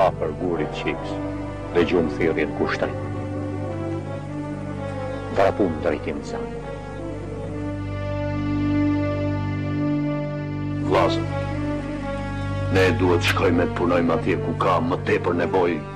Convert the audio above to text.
Afër gurit qiks dëgjumë thirrjen kushtrim. Vrapum drejtim zanit. Vllazën, ne duhet shkojmë të punojmë atje ku ka më tepër nevojë